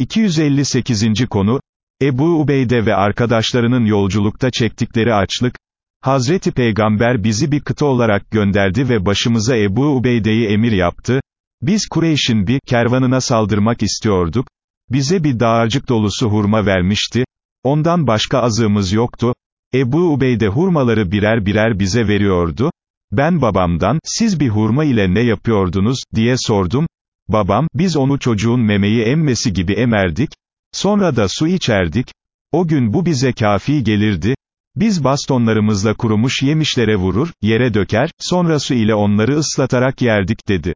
258. konu, Ebu Ubeyde ve arkadaşlarının yolculukta çektikleri açlık, Hazreti Peygamber bizi bir kıta olarak gönderdi ve başımıza Ebu Ubeyde'yi emir yaptı, biz Kureyş'in bir kervanına saldırmak istiyorduk, bize bir dağarcık dolusu hurma vermişti, ondan başka azığımız yoktu, Ebu Ubeyde hurmaları birer birer bize veriyordu, ben babamdan, siz bir hurma ile ne yapıyordunuz, diye sordum, babam, biz onu çocuğun memeyi emmesi gibi emerdik, sonra da su içerdik, o gün bu bize kafi gelirdi, biz bastonlarımızla kurumuş yemişlere vurur, yere döker, sonra su ile onları ıslatarak yerdik dedi.